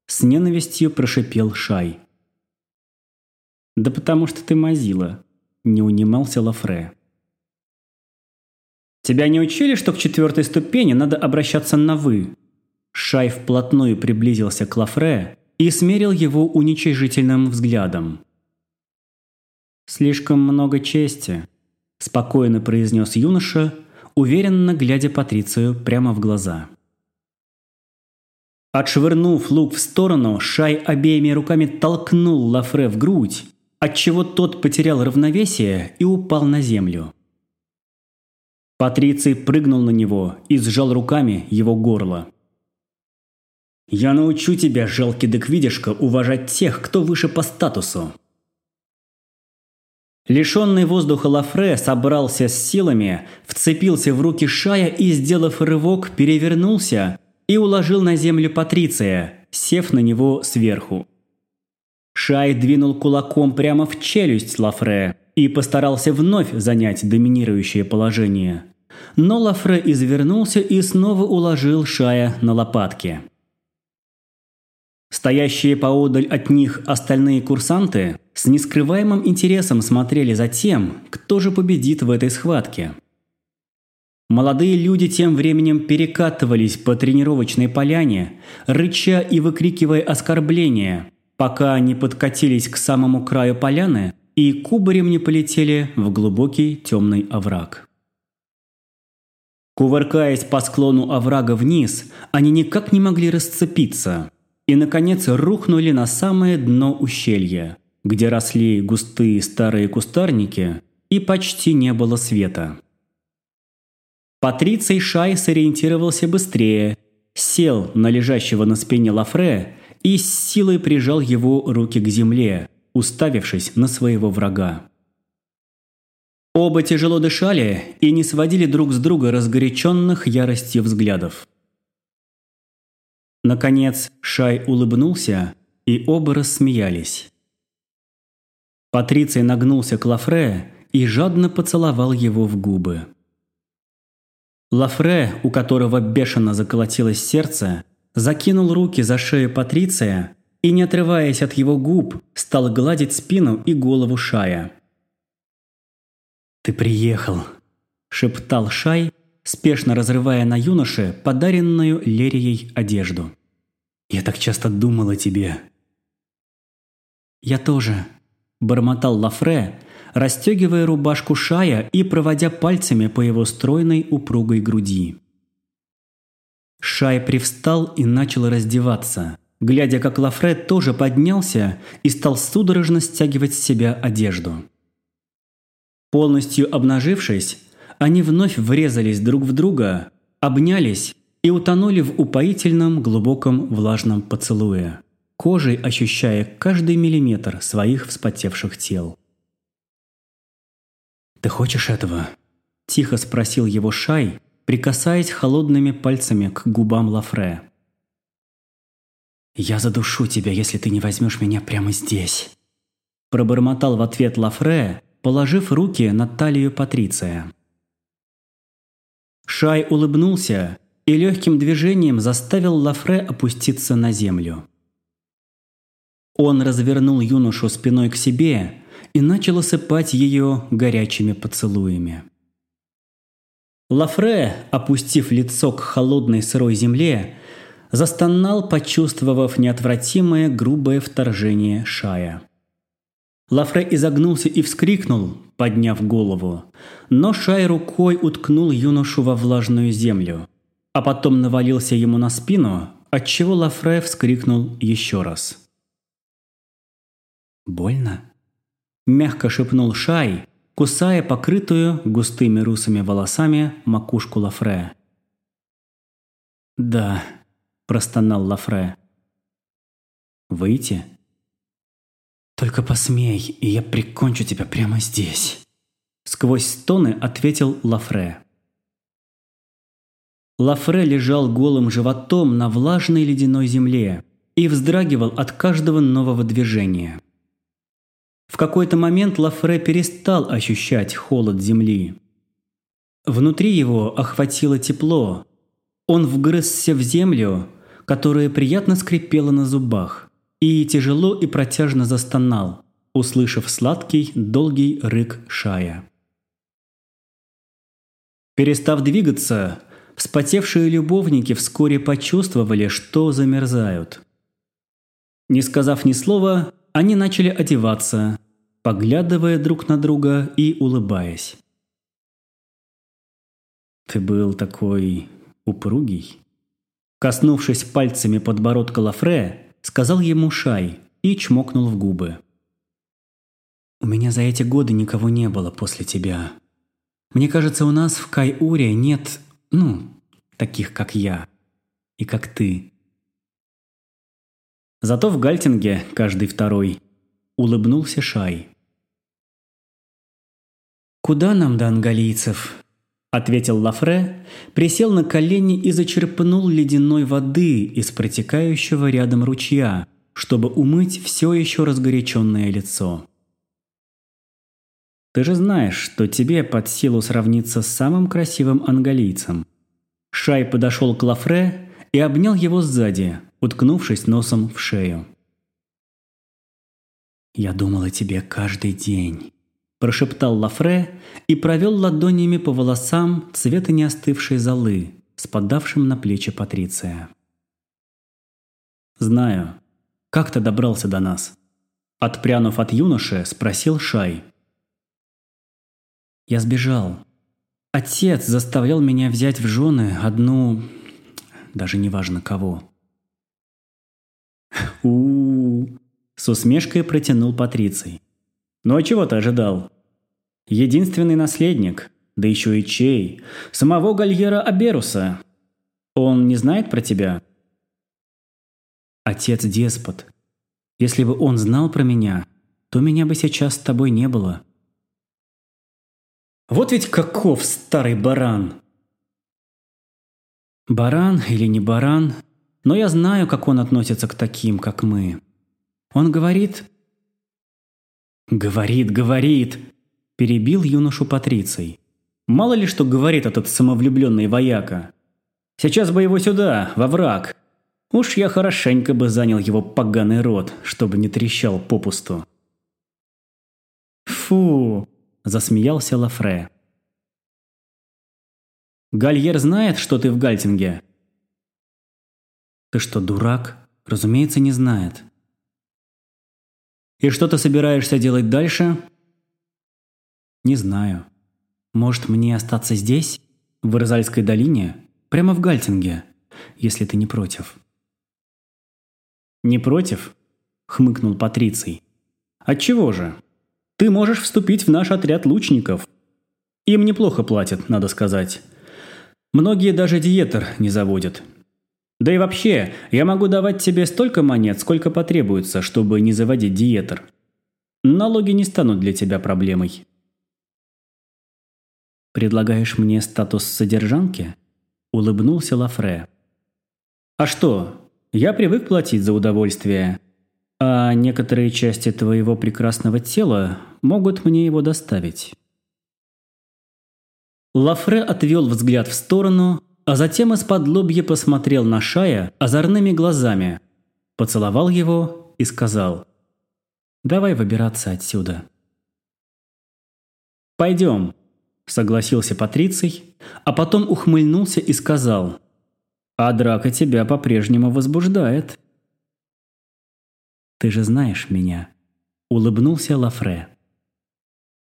С ненавистью прошипел Шай. «Да потому что ты мазила», – не унимался Лафре. «Тебя не учили, что к четвертой ступени надо обращаться на «вы»?» Шай вплотную приблизился к Лафре и смерил его уничижительным взглядом. «Слишком много чести», – спокойно произнес юноша – уверенно глядя Патрицию прямо в глаза. Отшвырнув лук в сторону, Шай обеими руками толкнул Лафре в грудь, отчего тот потерял равновесие и упал на землю. Патриций прыгнул на него и сжал руками его горло. «Я научу тебя, жалкий деквидишка, уважать тех, кто выше по статусу», Лишенный воздуха Лафре собрался с силами, вцепился в руки Шая и, сделав рывок, перевернулся и уложил на землю Патриция, сев на него сверху. Шай двинул кулаком прямо в челюсть Лафре и постарался вновь занять доминирующее положение. Но Лафре извернулся и снова уложил Шая на лопатки. Стоящие поодаль от них остальные курсанты с нескрываемым интересом смотрели за тем, кто же победит в этой схватке. Молодые люди тем временем перекатывались по тренировочной поляне, рыча и выкрикивая оскорбления, пока они подкатились к самому краю поляны и кубарем не полетели в глубокий темный овраг. Кувыркаясь по склону оврага вниз, они никак не могли расцепиться и, наконец, рухнули на самое дно ущелья, где росли густые старые кустарники и почти не было света. Патриций Шай сориентировался быстрее, сел на лежащего на спине Лафре и с силой прижал его руки к земле, уставившись на своего врага. Оба тяжело дышали и не сводили друг с друга разгоряченных яростью взглядов. Наконец Шай улыбнулся, и оба рассмеялись. Патриций нагнулся к Лафре и жадно поцеловал его в губы. Лафре, у которого бешено заколотилось сердце, закинул руки за шею Патриция и, не отрываясь от его губ, стал гладить спину и голову Шая. «Ты приехал», – шептал Шай, спешно разрывая на юноше подаренную Лерией одежду. «Я так часто думал о тебе». «Я тоже», – бормотал Лафре, расстегивая рубашку Шая и проводя пальцами по его стройной упругой груди. Шай привстал и начал раздеваться, глядя, как Лафре тоже поднялся и стал судорожно стягивать с себя одежду. Полностью обнажившись, они вновь врезались друг в друга, обнялись и утонули в упоительном глубоком влажном поцелуе, кожей ощущая каждый миллиметр своих вспотевших тел. «Ты хочешь этого?» – тихо спросил его Шай, прикасаясь холодными пальцами к губам Лафре. «Я задушу тебя, если ты не возьмешь меня прямо здесь!» Пробормотал в ответ Лафре, положив руки на талию Патриция. Шай улыбнулся и легким движением заставил Лафре опуститься на землю. Он развернул юношу спиной к себе и начал осыпать ее горячими поцелуями. Лафре, опустив лицо к холодной сырой земле, застонал, почувствовав неотвратимое грубое вторжение Шая. Лафре изогнулся и вскрикнул, подняв голову, но Шай рукой уткнул юношу во влажную землю, а потом навалился ему на спину, отчего Лафре вскрикнул еще раз. «Больно?» – мягко шепнул Шай, кусая покрытую густыми русыми волосами макушку Лафре. «Да», – простонал Лафре. «Выйти?» «Только посмей, и я прикончу тебя прямо здесь», – сквозь стоны ответил Лафре. Лафре лежал голым животом на влажной ледяной земле и вздрагивал от каждого нового движения – в какой-то момент Лафре перестал ощущать холод земли. Внутри его охватило тепло. Он вгрызся в землю, которая приятно скрипела на зубах, и тяжело и протяжно застонал, услышав сладкий, долгий рык шая. Перестав двигаться, вспотевшие любовники вскоре почувствовали, что замерзают. Не сказав ни слова, они начали одеваться, поглядывая друг на друга и улыбаясь. «Ты был такой упругий?» Коснувшись пальцами подбородка Лафре, сказал ему Шай и чмокнул в губы. «У меня за эти годы никого не было после тебя. Мне кажется, у нас в Кайуре нет, ну, таких, как я и как ты. Зато в Гальтинге каждый второй. Улыбнулся Шай. «Куда нам до ангалийцев?» Ответил Лафре, присел на колени и зачерпнул ледяной воды из протекающего рядом ручья, чтобы умыть все еще разгоряченное лицо. «Ты же знаешь, что тебе под силу сравниться с самым красивым ангалийцем». Шай подошел к Лафре и обнял его сзади, уткнувшись носом в шею. «Я думал о тебе каждый день», – прошептал Лафре и провел ладонями по волосам цвета неостывшей золы, спадавшим на плечи Патриция. «Знаю. Как ты добрался до нас?» Отпрянув от юноши, спросил Шай. «Я сбежал. Отец заставлял меня взять в жены одну... даже неважно кого». У, с усмешкой протянул Патриций. «Ну а чего ты ожидал? Единственный наследник, да еще и чей, самого Гальера Аберуса. Он не знает про тебя?» Отец деспот. Если бы он знал про меня, то меня бы сейчас с тобой не было. Вот ведь каков старый баран! Баран или не баран, но я знаю, как он относится к таким, как мы. Он говорит... «Говорит, говорит!» – перебил юношу Патриций. «Мало ли что говорит этот самовлюбленный вояка. Сейчас бы его сюда, во враг. Уж я хорошенько бы занял его поганый рот, чтобы не трещал попусту». «Фу!» – засмеялся Лафре. «Гальер знает, что ты в Гальтинге?» «Ты что, дурак? Разумеется, не знает». «И что ты собираешься делать дальше?» «Не знаю. Может, мне остаться здесь, в Ирзальской долине, прямо в Гальтинге, если ты не против?» «Не против?» – хмыкнул Патриций. «Отчего же? Ты можешь вступить в наш отряд лучников. Им неплохо платят, надо сказать. Многие даже диетер не заводят. Да и вообще, я могу давать тебе столько монет, сколько потребуется, чтобы не заводить диетер. Налоги не станут для тебя проблемой. «Предлагаешь мне статус содержанки?» – улыбнулся Лафре. «А что? Я привык платить за удовольствие. А некоторые части твоего прекрасного тела могут мне его доставить». Лафре отвел взгляд в сторону, а затем из-под лобья посмотрел на Шая озорными глазами, поцеловал его и сказал «Давай выбираться отсюда». «Пойдем», – согласился Патриций, а потом ухмыльнулся и сказал «А драка тебя по-прежнему возбуждает». «Ты же знаешь меня», – улыбнулся Лафре.